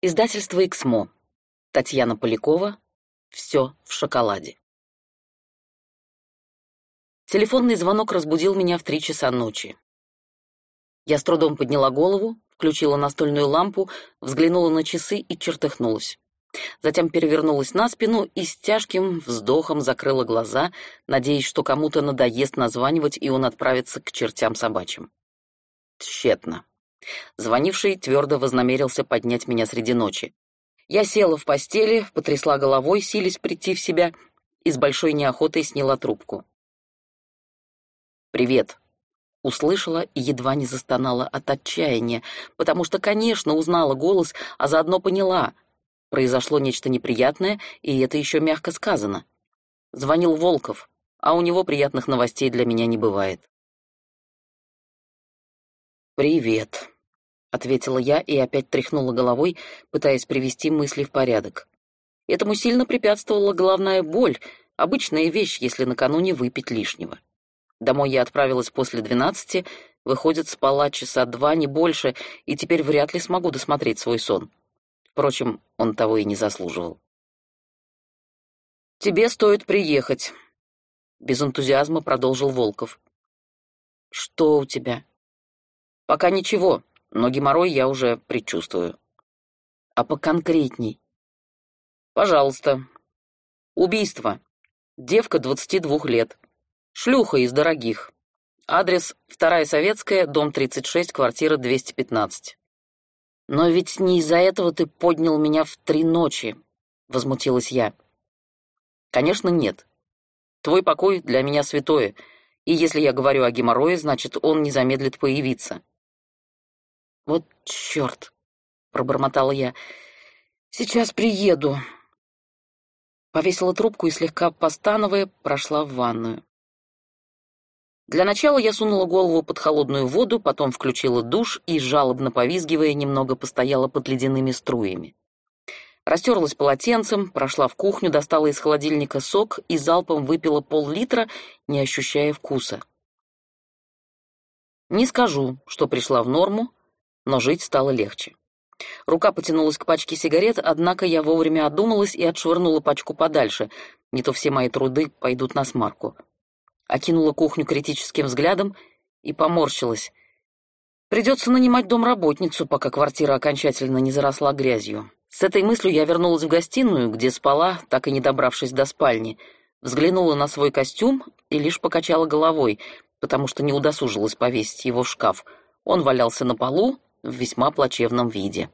Издательство «Эксмо». Татьяна Полякова. «Все в шоколаде». Телефонный звонок разбудил меня в три часа ночи. Я с трудом подняла голову, включила настольную лампу, взглянула на часы и чертыхнулась. Затем перевернулась на спину и с тяжким вздохом закрыла глаза, надеясь, что кому-то надоест названивать, и он отправится к чертям собачьим. Тщетно. Звонивший твердо вознамерился поднять меня среди ночи. Я села в постели, потрясла головой, силясь прийти в себя, и с большой неохотой сняла трубку. «Привет», — услышала и едва не застонала от отчаяния, потому что, конечно, узнала голос, а заодно поняла. Произошло нечто неприятное, и это еще мягко сказано. Звонил Волков, а у него приятных новостей для меня не бывает. «Привет», — ответила я и опять тряхнула головой, пытаясь привести мысли в порядок. Этому сильно препятствовала головная боль, обычная вещь, если накануне выпить лишнего. Домой я отправилась после двенадцати, выходит, спала часа два, не больше, и теперь вряд ли смогу досмотреть свой сон. Впрочем, он того и не заслуживал. «Тебе стоит приехать», — без энтузиазма продолжил Волков. «Что у тебя?» Пока ничего, но геморрой я уже предчувствую. А поконкретней? Пожалуйста. Убийство. Девка 22 лет. Шлюха из дорогих. Адрес Вторая Советская, дом 36, квартира 215. Но ведь не из-за этого ты поднял меня в три ночи, возмутилась я. Конечно, нет. Твой покой для меня святое, и если я говорю о геморрое, значит, он не замедлит появиться. «Вот черт!» — пробормотала я. «Сейчас приеду». Повесила трубку и, слегка постановая, прошла в ванную. Для начала я сунула голову под холодную воду, потом включила душ и, жалобно повизгивая, немного постояла под ледяными струями. Растерлась полотенцем, прошла в кухню, достала из холодильника сок и залпом выпила пол-литра, не ощущая вкуса. Не скажу, что пришла в норму, но жить стало легче. Рука потянулась к пачке сигарет, однако я вовремя одумалась и отшвырнула пачку подальше, не то все мои труды пойдут на смарку. Окинула кухню критическим взглядом и поморщилась. Придется нанимать домработницу, пока квартира окончательно не заросла грязью. С этой мыслью я вернулась в гостиную, где спала, так и не добравшись до спальни, взглянула на свой костюм и лишь покачала головой, потому что не удосужилась повесить его в шкаф. Он валялся на полу, в весьма плачевном виде.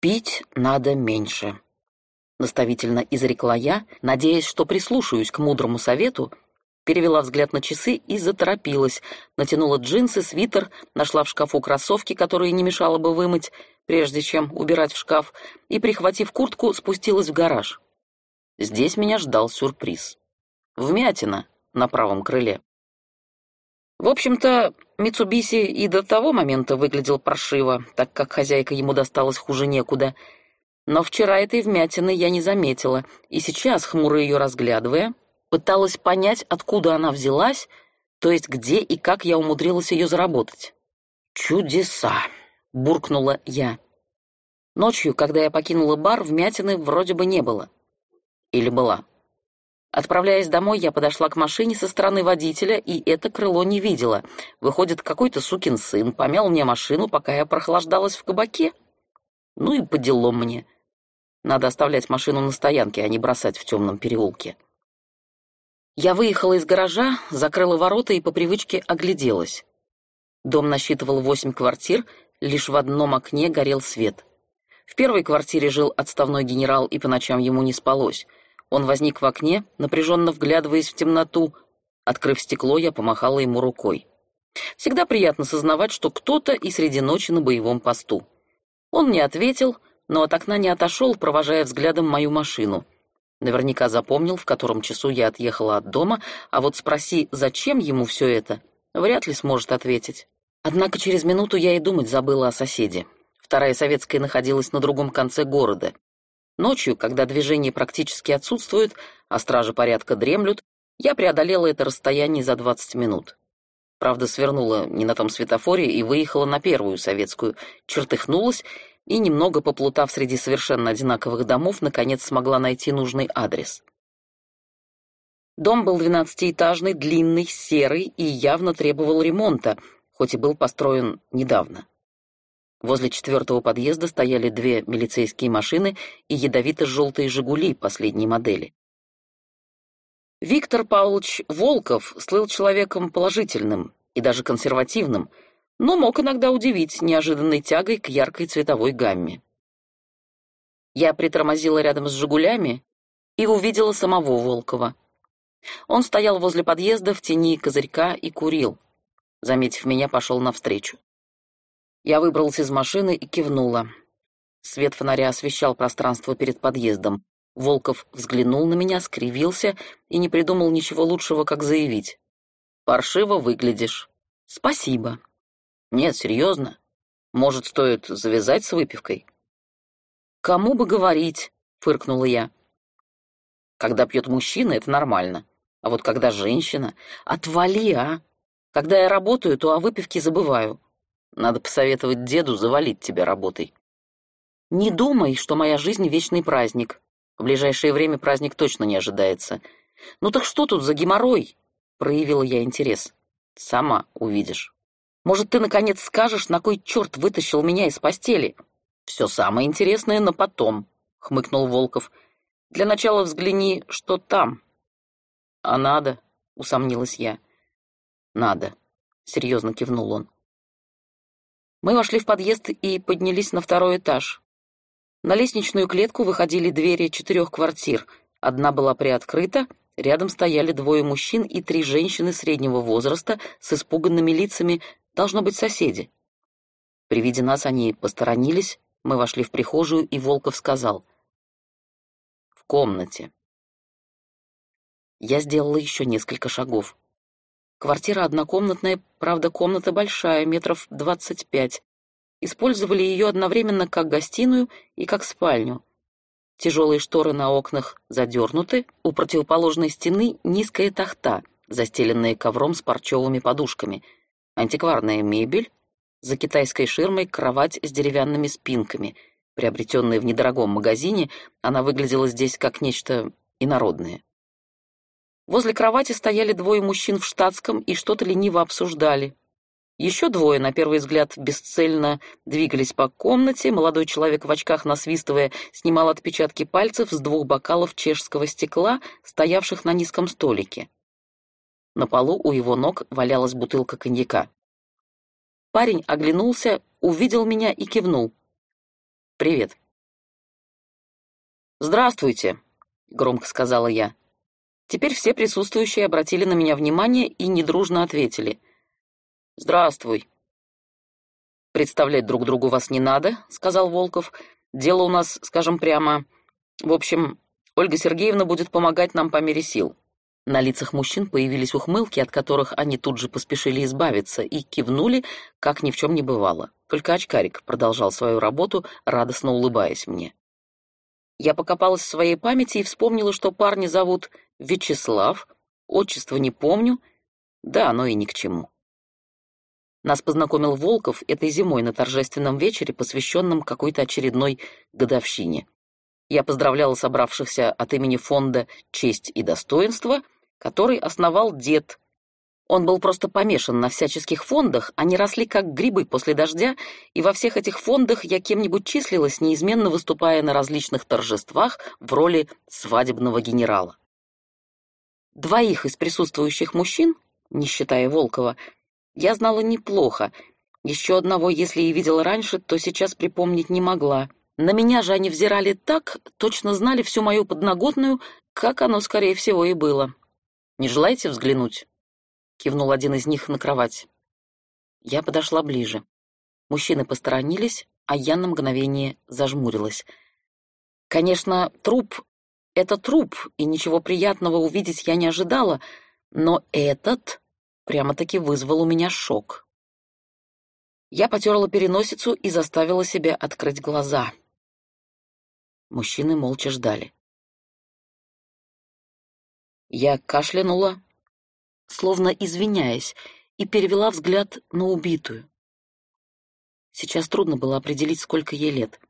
«Пить надо меньше», — наставительно изрекла я, надеясь, что прислушаюсь к мудрому совету, перевела взгляд на часы и заторопилась, натянула джинсы, свитер, нашла в шкафу кроссовки, которые не мешало бы вымыть, прежде чем убирать в шкаф, и, прихватив куртку, спустилась в гараж. Здесь меня ждал сюрприз. Вмятина на правом крыле. В общем-то, Митсубиси и до того момента выглядел паршиво, так как хозяйка ему досталась хуже некуда. Но вчера этой вмятины я не заметила, и сейчас, хмуро ее разглядывая, пыталась понять, откуда она взялась, то есть где и как я умудрилась ее заработать. «Чудеса!» — буркнула я. Ночью, когда я покинула бар, вмятины вроде бы не было. Или была. Отправляясь домой, я подошла к машине со стороны водителя, и это крыло не видела. Выходит, какой-то сукин сын помял мне машину, пока я прохлаждалась в кабаке. Ну и по мне. Надо оставлять машину на стоянке, а не бросать в темном переулке. Я выехала из гаража, закрыла ворота и по привычке огляделась. Дом насчитывал восемь квартир, лишь в одном окне горел свет. В первой квартире жил отставной генерал, и по ночам ему не спалось — он возник в окне, напряженно вглядываясь в темноту. Открыв стекло, я помахала ему рукой. Всегда приятно сознавать, что кто-то и среди ночи на боевом посту. Он не ответил, но от окна не отошел, провожая взглядом мою машину. Наверняка запомнил, в котором часу я отъехала от дома, а вот спроси, зачем ему все это, вряд ли сможет ответить. Однако через минуту я и думать забыла о соседе. Вторая советская находилась на другом конце города. Ночью, когда движение практически отсутствует, а стражи порядка дремлют, я преодолела это расстояние за 20 минут. Правда, свернула не на том светофоре и выехала на первую советскую, чертыхнулась, и, немного поплутав среди совершенно одинаковых домов, наконец смогла найти нужный адрес. Дом был двенадцатиэтажный, длинный, серый и явно требовал ремонта, хоть и был построен недавно. Возле четвертого подъезда стояли две милицейские машины и ядовито-желтые «Жигули» последней модели. Виктор Павлович Волков слыл человеком положительным и даже консервативным, но мог иногда удивить неожиданной тягой к яркой цветовой гамме. Я притормозила рядом с «Жигулями» и увидела самого Волкова. Он стоял возле подъезда в тени козырька и курил. Заметив меня, пошел навстречу. Я выбралась из машины и кивнула. Свет фонаря освещал пространство перед подъездом. Волков взглянул на меня, скривился и не придумал ничего лучшего, как заявить. «Паршиво выглядишь». «Спасибо». «Нет, серьезно. Может, стоит завязать с выпивкой?» «Кому бы говорить?» — фыркнула я. «Когда пьет мужчина, это нормально. А вот когда женщина... Отвали, а! Когда я работаю, то о выпивке забываю. Надо посоветовать деду завалить тебя работой. Не думай, что моя жизнь — вечный праздник. В ближайшее время праздник точно не ожидается. Ну так что тут за геморрой? Проявила я интерес. Сама увидишь. Может, ты, наконец, скажешь, на кой черт вытащил меня из постели? Все самое интересное на потом, — хмыкнул Волков. Для начала взгляни, что там. «А надо?» — усомнилась я. «Надо», — серьезно кивнул он. Мы вошли в подъезд и поднялись на второй этаж. На лестничную клетку выходили двери четырех квартир. Одна была приоткрыта, рядом стояли двое мужчин и три женщины среднего возраста с испуганными лицами, должно быть, соседи. При виде нас они посторонились, мы вошли в прихожую, и Волков сказал. «В комнате». Я сделала еще несколько шагов. Квартира однокомнатная, правда, комната большая, метров двадцать пять. Использовали ее одновременно как гостиную и как спальню. Тяжелые шторы на окнах задернуты, у противоположной стены низкая тахта, застеленная ковром с парчевыми подушками, антикварная мебель, за китайской ширмой кровать с деревянными спинками. Приобретенная в недорогом магазине, она выглядела здесь как нечто инородное. Возле кровати стояли двое мужчин в штатском и что-то лениво обсуждали. Еще двое, на первый взгляд, бесцельно двигались по комнате. Молодой человек в очках, насвистывая, снимал отпечатки пальцев с двух бокалов чешского стекла, стоявших на низком столике. На полу у его ног валялась бутылка коньяка. Парень оглянулся, увидел меня и кивнул. «Привет». «Здравствуйте», — громко сказала я. Теперь все присутствующие обратили на меня внимание и недружно ответили. «Здравствуй». «Представлять друг другу вас не надо», — сказал Волков. «Дело у нас, скажем прямо... В общем, Ольга Сергеевна будет помогать нам по мере сил». На лицах мужчин появились ухмылки, от которых они тут же поспешили избавиться, и кивнули, как ни в чем не бывало. Только очкарик продолжал свою работу, радостно улыбаясь мне. Я покопалась в своей памяти и вспомнила, что парня зовут Вячеслав, отчество не помню, да оно и ни к чему. Нас познакомил Волков этой зимой на торжественном вечере, посвященном какой-то очередной годовщине. Я поздравляла собравшихся от имени фонда «Честь и достоинство», который основал дед он был просто помешан на всяческих фондах, они росли как грибы после дождя, и во всех этих фондах я кем-нибудь числилась, неизменно выступая на различных торжествах в роли свадебного генерала. Двоих из присутствующих мужчин, не считая Волкова, я знала неплохо. Еще одного, если и видела раньше, то сейчас припомнить не могла. На меня же они взирали так, точно знали всю мою подноготную, как оно, скорее всего, и было. «Не желаете взглянуть?» кивнул один из них на кровать. Я подошла ближе. Мужчины посторонились, а я на мгновение зажмурилась. Конечно, труп — это труп, и ничего приятного увидеть я не ожидала, но этот прямо-таки вызвал у меня шок. Я потерла переносицу и заставила себя открыть глаза. Мужчины молча ждали. Я кашлянула, словно извиняясь, и перевела взгляд на убитую. Сейчас трудно было определить, сколько ей лет.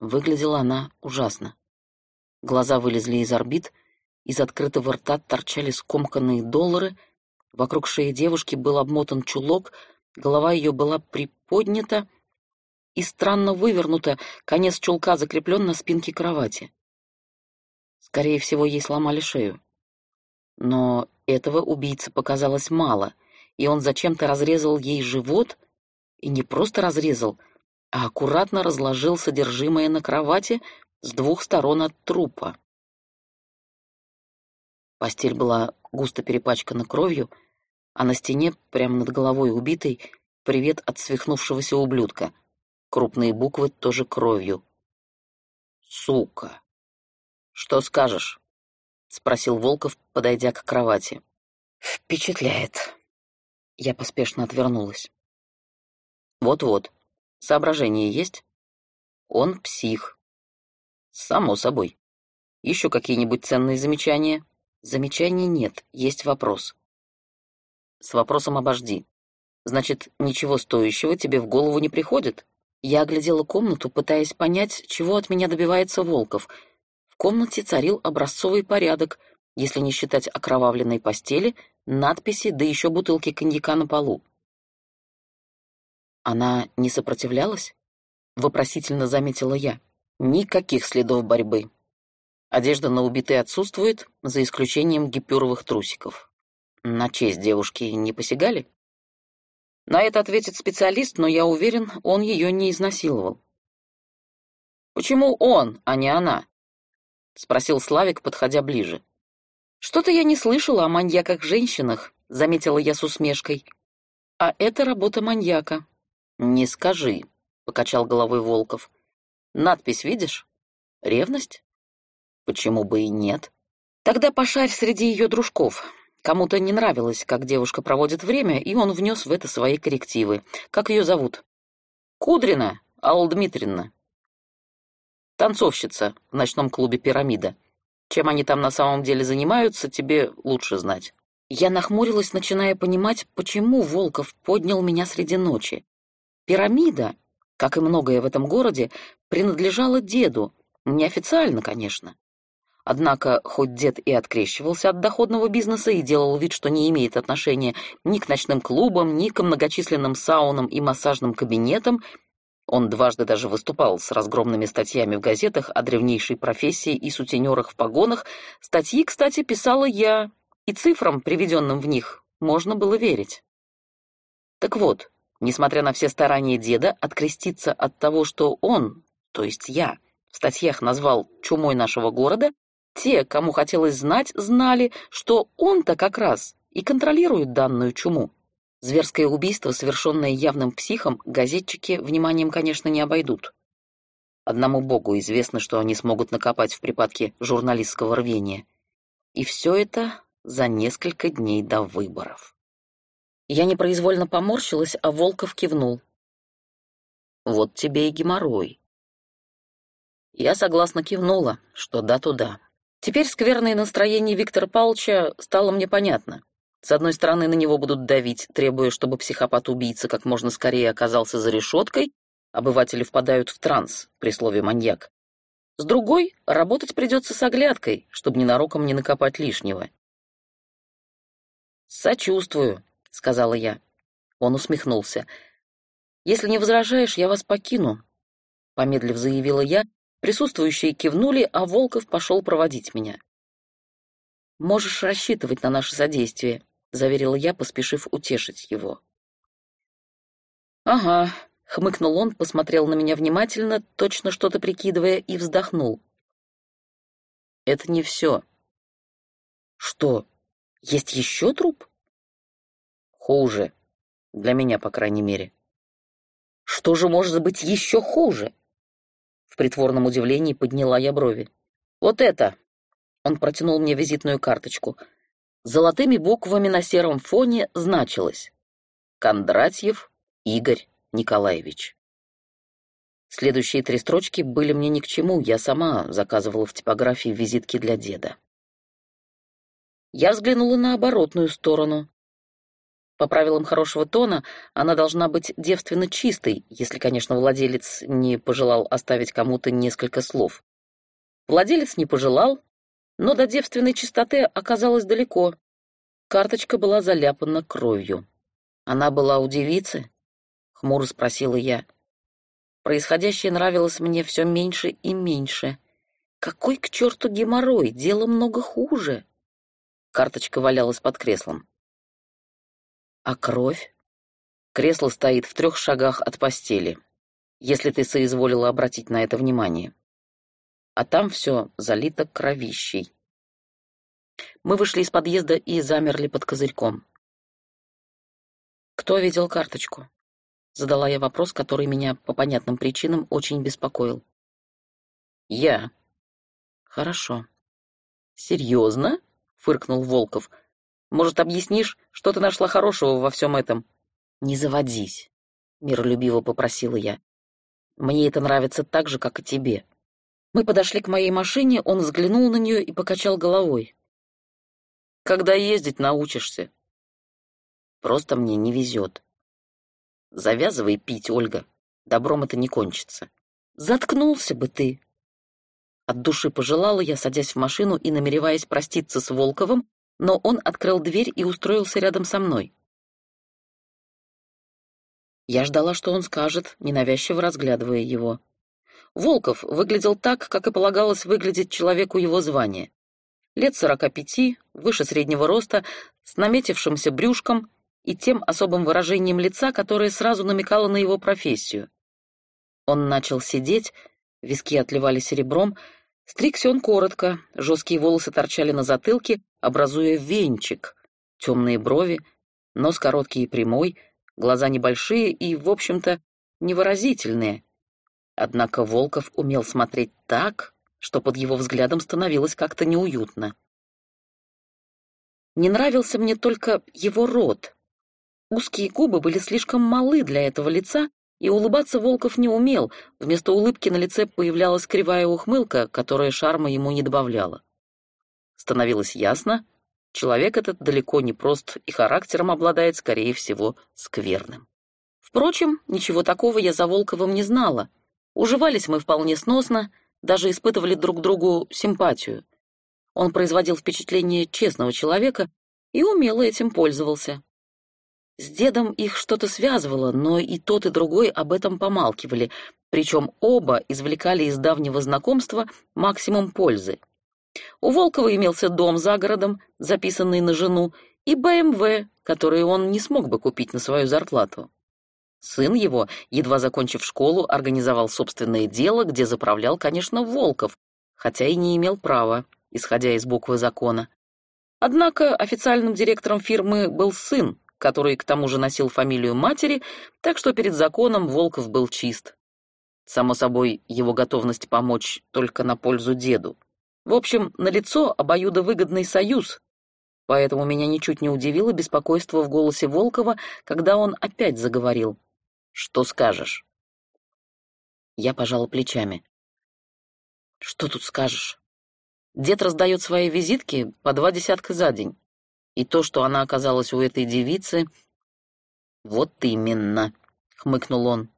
Выглядела она ужасно. Глаза вылезли из орбит, из открытого рта торчали скомканные доллары, вокруг шеи девушки был обмотан чулок, голова ее была приподнята и странно вывернута, конец чулка закреплен на спинке кровати. Скорее всего, ей сломали шею. Но этого убийце показалось мало, и он зачем-то разрезал ей живот, и не просто разрезал, а аккуратно разложил содержимое на кровати с двух сторон от трупа. Постель была густо перепачкана кровью, а на стене, прямо над головой убитой, привет от свихнувшегося ублюдка. Крупные буквы тоже кровью. «Сука!» «Что скажешь?» — спросил Волков, подойдя к кровати. «Впечатляет». Я поспешно отвернулась. «Вот-вот. Соображения есть?» «Он псих». «Само собой. Еще какие-нибудь ценные замечания?» «Замечаний нет, есть вопрос». «С вопросом обожди. Значит, ничего стоящего тебе в голову не приходит?» Я оглядела комнату, пытаясь понять, чего от меня добивается Волков — комнате царил образцовый порядок, если не считать окровавленной постели, надписи, да еще бутылки коньяка на полу. Она не сопротивлялась? Вопросительно заметила я. Никаких следов борьбы. Одежда на убитой отсутствует, за исключением гипюровых трусиков. На честь девушки не посягали? На это ответит специалист, но я уверен, он ее не изнасиловал. Почему он, а не она? — спросил Славик, подходя ближе. «Что-то я не слышала о маньяках-женщинах», — заметила я с усмешкой. «А это работа маньяка». «Не скажи», — покачал головой Волков. «Надпись видишь? Ревность? Почему бы и нет? Тогда пошарь среди ее дружков. Кому-то не нравилось, как девушка проводит время, и он внес в это свои коррективы. Как ее зовут? Кудрина, Алла Дмитриевна. Танцовщица в ночном клубе «Пирамида». Чем они там на самом деле занимаются, тебе лучше знать». Я нахмурилась, начиная понимать, почему Волков поднял меня среди ночи. «Пирамида», как и многое в этом городе, принадлежала деду, неофициально, конечно. Однако, хоть дед и открещивался от доходного бизнеса и делал вид, что не имеет отношения ни к ночным клубам, ни к многочисленным саунам и массажным кабинетам, он дважды даже выступал с разгромными статьями в газетах о древнейшей профессии и сутенерах в погонах. Статьи, кстати, писала я, и цифрам, приведенным в них, можно было верить. Так вот, несмотря на все старания деда откреститься от того, что он, то есть я, в статьях назвал чумой нашего города, те, кому хотелось знать, знали, что он-то как раз и контролирует данную чуму. Зверское убийство, совершенное явным психом, газетчики вниманием, конечно, не обойдут. Одному богу известно, что они смогут накопать в припадке журналистского рвения. И все это за несколько дней до выборов. Я непроизвольно поморщилась, а Волков кивнул. «Вот тебе и геморрой». Я согласно кивнула, что да туда. Теперь скверное настроение Виктора Павловича стало мне понятно. С одной стороны, на него будут давить, требуя, чтобы психопат-убийца как можно скорее оказался за решеткой, обыватели впадают в транс при слове «маньяк». С другой, работать придется с оглядкой, чтобы ненароком не накопать лишнего. «Сочувствую», — сказала я. Он усмехнулся. «Если не возражаешь, я вас покину», — помедлив заявила я. Присутствующие кивнули, а Волков пошел проводить меня. «Можешь рассчитывать на наше содействие», — заверила я, поспешив утешить его. «Ага», — хмыкнул он, посмотрел на меня внимательно, точно что-то прикидывая, и вздохнул. «Это не все». «Что, есть еще труп?» «Хуже. Для меня, по крайней мере». «Что же может быть еще хуже?» В притворном удивлении подняла я брови. «Вот это!» Он протянул мне визитную карточку — Золотыми буквами на сером фоне значилось «Кондратьев Игорь Николаевич». Следующие три строчки были мне ни к чему, я сама заказывала в типографии визитки для деда. Я взглянула на оборотную сторону. По правилам хорошего тона, она должна быть девственно чистой, если, конечно, владелец не пожелал оставить кому-то несколько слов. Владелец не пожелал, но до девственной чистоты оказалось далеко. Карточка была заляпана кровью. «Она была у девицы?» — хмуро спросила я. Происходящее нравилось мне все меньше и меньше. Какой к черту геморрой? Дело много хуже. Карточка валялась под креслом. А кровь? Кресло стоит в трех шагах от постели, если ты соизволила обратить на это внимание. А там все залито кровищей. Мы вышли из подъезда и замерли под козырьком. Кто видел карточку? Задала я вопрос, который меня по понятным причинам очень беспокоил. Я. Хорошо. Серьезно? Фыркнул Волков. Может, объяснишь, что ты нашла хорошего во всем этом?» «Не заводись», — миролюбиво попросила я. «Мне это нравится так же, как и тебе». Мы подошли к моей машине, он взглянул на нее и покачал головой. «Когда ездить научишься?» «Просто мне не везет». «Завязывай пить, Ольга. Добром это не кончится». «Заткнулся бы ты!» От души пожелала я, садясь в машину и намереваясь проститься с Волковым, но он открыл дверь и устроился рядом со мной. Я ждала, что он скажет, ненавязчиво разглядывая его. Волков выглядел так, как и полагалось выглядеть человеку его звания. Лет сорока пяти, выше среднего роста, с наметившимся брюшком и тем особым выражением лица, которое сразу намекало на его профессию. Он начал сидеть, виски отливали серебром, Стригся он коротко, жесткие волосы торчали на затылке, образуя венчик, темные брови, нос короткий и прямой, глаза небольшие и, в общем-то, невыразительные. Однако Волков умел смотреть так, что под его взглядом становилось как-то неуютно. Не нравился мне только его рот. Узкие губы были слишком малы для этого лица, и улыбаться Волков не умел, вместо улыбки на лице появлялась кривая ухмылка, которая шарма ему не добавляла. Становилось ясно, человек этот далеко не прост и характером обладает, скорее всего, скверным. Впрочем, ничего такого я за Волковым не знала. Уживались мы вполне сносно, даже испытывали друг другу симпатию. Он производил впечатление честного человека и умело этим пользовался. С дедом их что-то связывало, но и тот, и другой об этом помалкивали, причем оба извлекали из давнего знакомства максимум пользы. У Волкова имелся дом за городом, записанный на жену, и БМВ, который он не смог бы купить на свою зарплату. Сын его, едва закончив школу, организовал собственное дело, где заправлял, конечно, Волков, хотя и не имел права, исходя из буквы закона. Однако официальным директором фирмы был сын, который к тому же носил фамилию матери, так что перед законом Волков был чист. Само собой, его готовность помочь только на пользу деду. В общем, налицо обоюдовыгодный союз, поэтому меня ничуть не удивило беспокойство в голосе Волкова, когда он опять заговорил. «Что скажешь?» Я пожала плечами. «Что тут скажешь?» Дед раздает свои визитки по два десятка за день. И то, что она оказалась у этой девицы... «Вот именно», — хмыкнул он.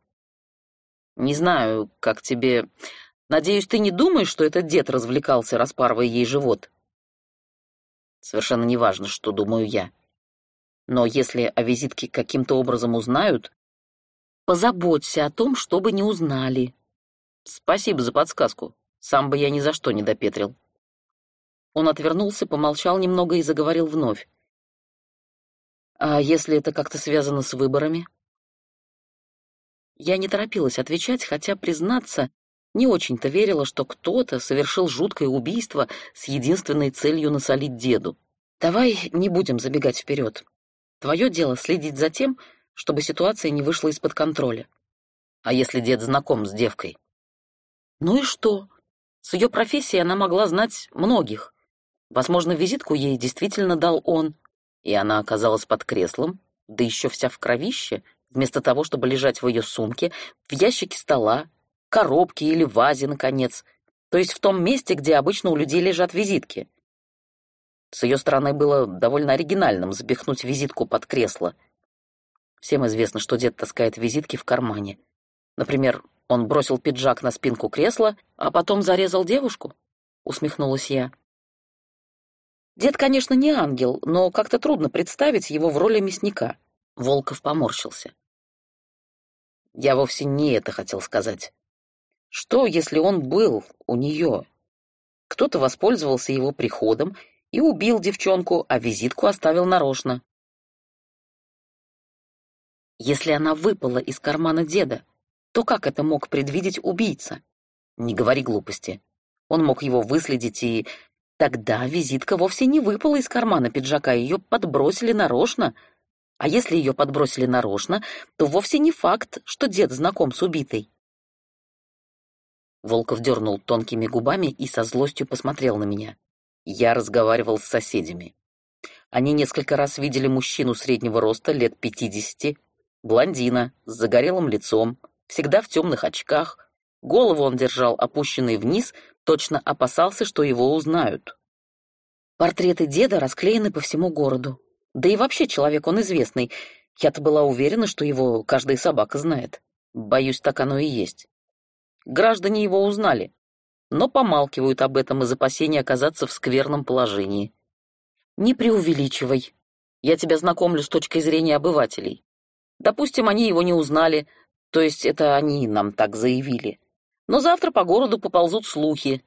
«Не знаю, как тебе... Надеюсь, ты не думаешь, что этот дед развлекался, распарывая ей живот?» «Совершенно неважно, что думаю я. Но если о визитке каким-то образом узнают, позаботься о том, чтобы не узнали». «Спасибо за подсказку. Сам бы я ни за что не допетрил». Он отвернулся, помолчал немного и заговорил вновь. «А если это как-то связано с выборами?» Я не торопилась отвечать, хотя, признаться, не очень-то верила, что кто-то совершил жуткое убийство с единственной целью насолить деду. «Давай не будем забегать вперед. Твое дело следить за тем, чтобы ситуация не вышла из-под контроля. А если дед знаком с девкой?» «Ну и что? С ее профессией она могла знать многих. Возможно, визитку ей действительно дал он, и она оказалась под креслом, да еще вся в кровище, вместо того, чтобы лежать в ее сумке, в ящике стола, коробке или вазе, наконец, то есть в том месте, где обычно у людей лежат визитки. С ее стороны было довольно оригинальным запихнуть визитку под кресло, Всем известно, что дед таскает визитки в кармане. Например, он бросил пиджак на спинку кресла, а потом зарезал девушку? Усмехнулась я. Дед, конечно, не ангел, но как-то трудно представить его в роли мясника. Волков поморщился. Я вовсе не это хотел сказать. Что, если он был у нее? Кто-то воспользовался его приходом и убил девчонку, а визитку оставил нарочно. Если она выпала из кармана деда, то как это мог предвидеть убийца? Не говори глупости. Он мог его выследить, и тогда визитка вовсе не выпала из кармана пиджака, ее подбросили нарочно. А если ее подбросили нарочно, то вовсе не факт, что дед знаком с убитой. Волков дернул тонкими губами и со злостью посмотрел на меня. Я разговаривал с соседями. Они несколько раз видели мужчину среднего роста, лет пятидесяти, Блондина, с загорелым лицом, всегда в темных очках. Голову он держал опущенной вниз, точно опасался, что его узнают. Портреты деда расклеены по всему городу. Да и вообще человек он известный. Я-то была уверена, что его каждая собака знает. Боюсь, так оно и есть. Граждане его узнали, но помалкивают об этом из опасения оказаться в скверном положении. Не преувеличивай. Я тебя знакомлю с точки зрения обывателей. Допустим, они его не узнали, то есть это они нам так заявили. Но завтра по городу поползут слухи,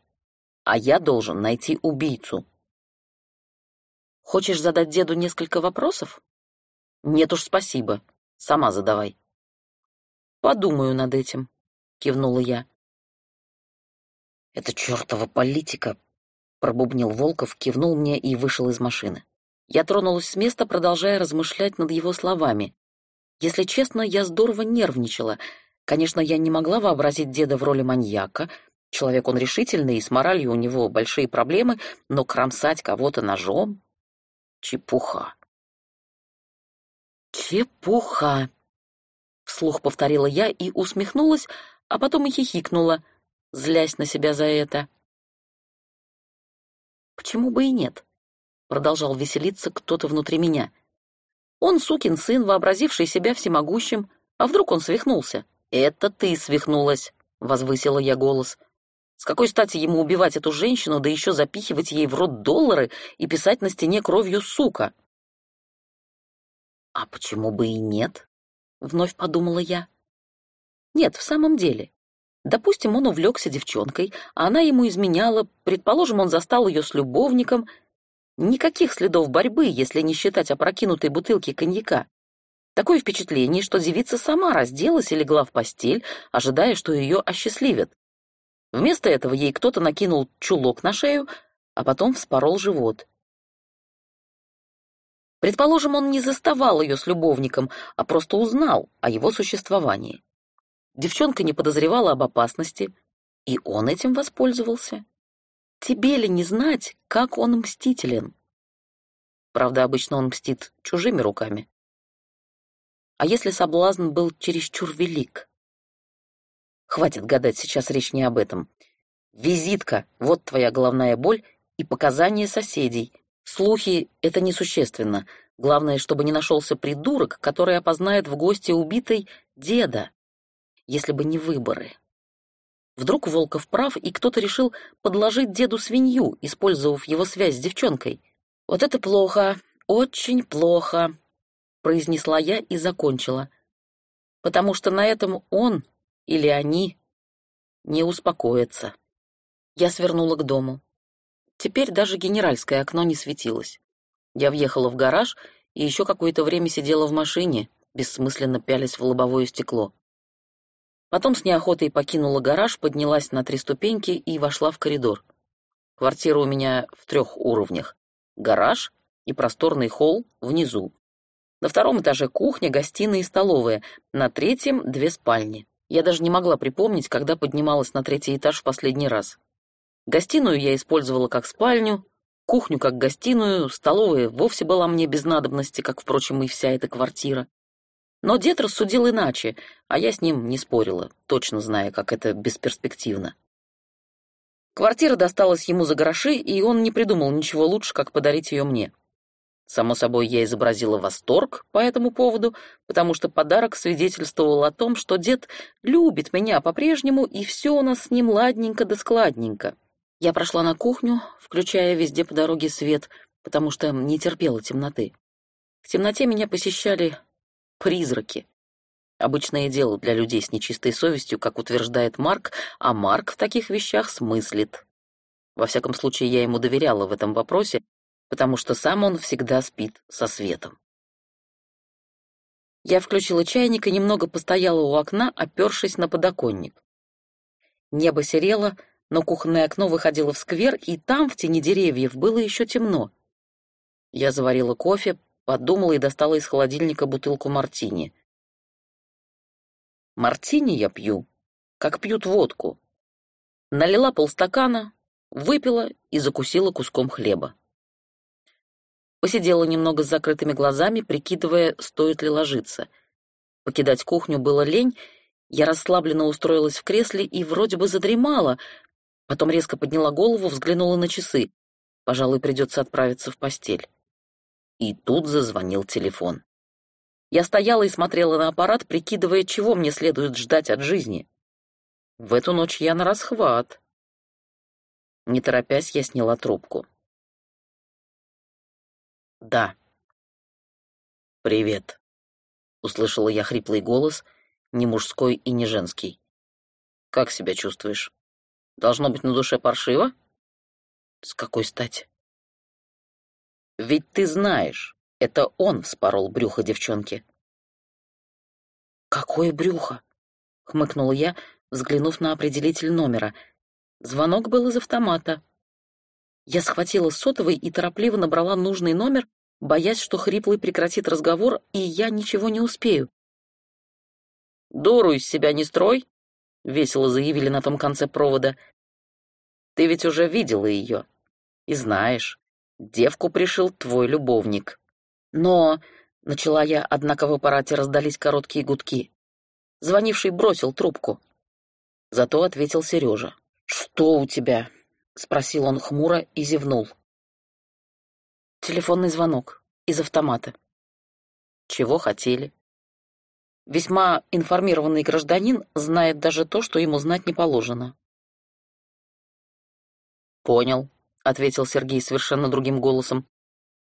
а я должен найти убийцу. Хочешь задать деду несколько вопросов? Нет уж, спасибо. Сама задавай. Подумаю над этим, кивнула я. Это чертова политика, пробубнил Волков, кивнул мне и вышел из машины. Я тронулась с места, продолжая размышлять над его словами. Если честно, я здорово нервничала. Конечно, я не могла вообразить деда в роли маньяка. Человек он решительный, и с моралью у него большие проблемы, но кромсать кого-то ножом — чепуха. «Чепуха!» — вслух повторила я и усмехнулась, а потом и хихикнула, злясь на себя за это. «Почему бы и нет?» — продолжал веселиться кто-то внутри меня — он сукин сын, вообразивший себя всемогущим. А вдруг он свихнулся? «Это ты свихнулась», — возвысила я голос. «С какой стати ему убивать эту женщину, да еще запихивать ей в рот доллары и писать на стене кровью «сука»?» «А почему бы и нет?» — вновь подумала я. «Нет, в самом деле. Допустим, он увлекся девчонкой, а она ему изменяла, предположим, он застал ее с любовником — Никаких следов борьбы, если не считать опрокинутой бутылки коньяка. Такое впечатление, что девица сама разделась и легла в постель, ожидая, что ее осчастливят. Вместо этого ей кто-то накинул чулок на шею, а потом вспорол живот. Предположим, он не заставал ее с любовником, а просто узнал о его существовании. Девчонка не подозревала об опасности, и он этим воспользовался. Тебе ли не знать, как он мстителен? Правда, обычно он мстит чужими руками. А если соблазн был чересчур велик? Хватит гадать, сейчас речь не об этом. Визитка — вот твоя головная боль и показания соседей. Слухи — это несущественно. Главное, чтобы не нашелся придурок, который опознает в гости убитой деда. Если бы не выборы. Вдруг Волков прав, и кто-то решил подложить деду свинью, использовав его связь с девчонкой. «Вот это плохо, очень плохо», — произнесла я и закончила. «Потому что на этом он или они не успокоятся». Я свернула к дому. Теперь даже генеральское окно не светилось. Я въехала в гараж и еще какое-то время сидела в машине, бессмысленно пялясь в лобовое стекло. Потом с неохотой покинула гараж, поднялась на три ступеньки и вошла в коридор. Квартира у меня в трех уровнях. Гараж и просторный холл внизу. На втором этаже кухня, гостиная и столовая. На третьем — две спальни. Я даже не могла припомнить, когда поднималась на третий этаж в последний раз. Гостиную я использовала как спальню, кухню как гостиную, столовая вовсе была мне без надобности, как, впрочем, и вся эта квартира. Но дед рассудил иначе, а я с ним не спорила, точно зная, как это бесперспективно. Квартира досталась ему за гроши, и он не придумал ничего лучше, как подарить ее мне. Само собой, я изобразила восторг по этому поводу, потому что подарок свидетельствовал о том, что дед любит меня по-прежнему, и все у нас с ним ладненько да складненько. Я прошла на кухню, включая везде по дороге свет, потому что не терпела темноты. В темноте меня посещали призраки. Обычное дело для людей с нечистой совестью, как утверждает Марк, а Марк в таких вещах смыслит. Во всяком случае, я ему доверяла в этом вопросе, потому что сам он всегда спит со светом. Я включила чайник и немного постояла у окна, опершись на подоконник. Небо серело, но кухонное окно выходило в сквер, и там, в тени деревьев, было еще темно. Я заварила кофе, подумала и достала из холодильника бутылку мартини. Мартини я пью, как пьют водку. Налила полстакана, выпила и закусила куском хлеба. Посидела немного с закрытыми глазами, прикидывая, стоит ли ложиться. Покидать кухню было лень, я расслабленно устроилась в кресле и вроде бы задремала, потом резко подняла голову, взглянула на часы. Пожалуй, придется отправиться в постель. И тут зазвонил телефон. Я стояла и смотрела на аппарат, прикидывая, чего мне следует ждать от жизни. В эту ночь я на расхват. Не торопясь, я сняла трубку. «Да». «Привет», — услышала я хриплый голос, не мужской и не женский. «Как себя чувствуешь? Должно быть на душе паршиво?» «С какой стати?» «Ведь ты знаешь, это он вспорол брюхо девчонки». «Какое брюхо?» — хмыкнула я, взглянув на определитель номера. Звонок был из автомата. Я схватила сотовый и торопливо набрала нужный номер, боясь, что хриплый прекратит разговор, и я ничего не успею. «Дуру из себя не строй», — весело заявили на том конце провода. «Ты ведь уже видела ее. И знаешь, девку пришил твой любовник». «Но...» — начала я, однако в аппарате раздались короткие гудки. Звонивший бросил трубку. Зато ответил Сережа. «Что у тебя?» — спросил он хмуро и зевнул. Телефонный звонок из автомата. Чего хотели? Весьма информированный гражданин знает даже то, что ему знать не положено. «Понял», — ответил Сергей совершенно другим голосом.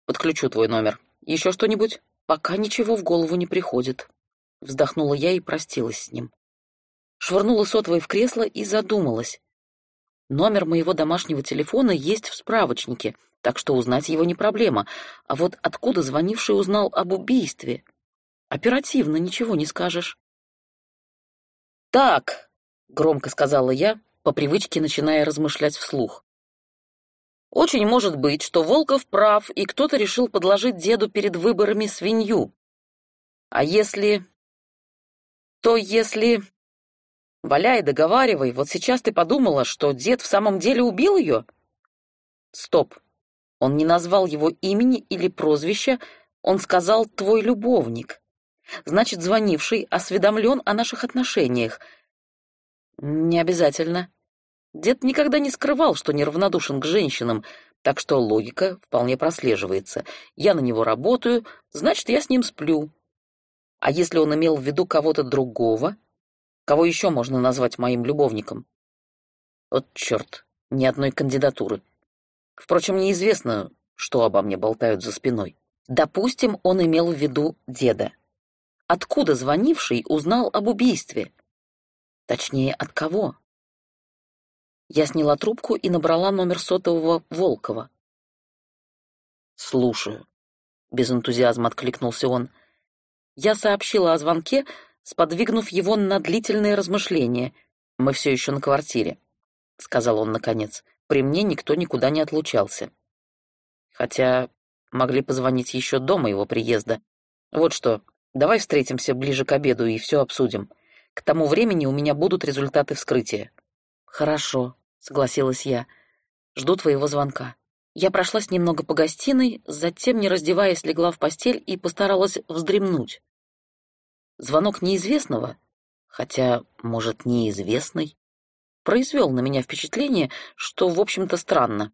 «Подключу твой номер. Еще что-нибудь?» «Пока ничего в голову не приходит», — вздохнула я и простилась с ним. Швырнула сотовой в кресло и задумалась. Номер моего домашнего телефона есть в справочнике, так что узнать его не проблема. А вот откуда звонивший узнал об убийстве? Оперативно ничего не скажешь. «Так», — громко сказала я, по привычке начиная размышлять вслух. «Очень может быть, что Волков прав, и кто-то решил подложить деду перед выборами свинью. А если... то если... Валяй, договаривай, вот сейчас ты подумала, что дед в самом деле убил ее? Стоп. Он не назвал его имени или прозвища, он сказал «твой любовник». Значит, звонивший осведомлен о наших отношениях. Не обязательно. Дед никогда не скрывал, что неравнодушен к женщинам, так что логика вполне прослеживается. Я на него работаю, значит, я с ним сплю. А если он имел в виду кого-то другого, Кого еще можно назвать моим любовником? Вот черт, ни одной кандидатуры. Впрочем, неизвестно, что обо мне болтают за спиной. Допустим, он имел в виду деда. Откуда звонивший узнал об убийстве? Точнее, от кого? Я сняла трубку и набрала номер сотового Волкова. «Слушаю», — без энтузиазма откликнулся он. Я сообщила о звонке, сподвигнув его на длительные размышления. «Мы все еще на квартире», — сказал он наконец. «При мне никто никуда не отлучался. Хотя могли позвонить еще до моего приезда. Вот что, давай встретимся ближе к обеду и все обсудим. К тому времени у меня будут результаты вскрытия». «Хорошо», — согласилась я. «Жду твоего звонка». Я прошлась немного по гостиной, затем, не раздеваясь, легла в постель и постаралась вздремнуть. Звонок неизвестного, хотя, может, неизвестный, произвел на меня впечатление, что, в общем-то, странно.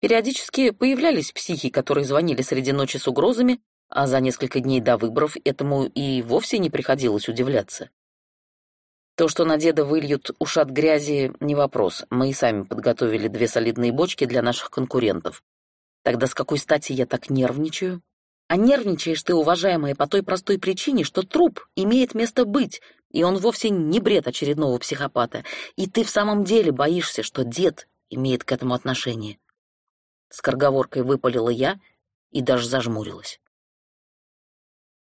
Периодически появлялись психи, которые звонили среди ночи с угрозами, а за несколько дней до выборов этому и вовсе не приходилось удивляться. То, что на деда выльют ушат грязи, не вопрос. Мы и сами подготовили две солидные бочки для наших конкурентов. Тогда с какой стати я так нервничаю? А нервничаешь ты, уважаемая, по той простой причине, что труп имеет место быть, и он вовсе не бред очередного психопата, и ты в самом деле боишься, что дед имеет к этому отношение. Скороговоркой выпалила я и даже зажмурилась.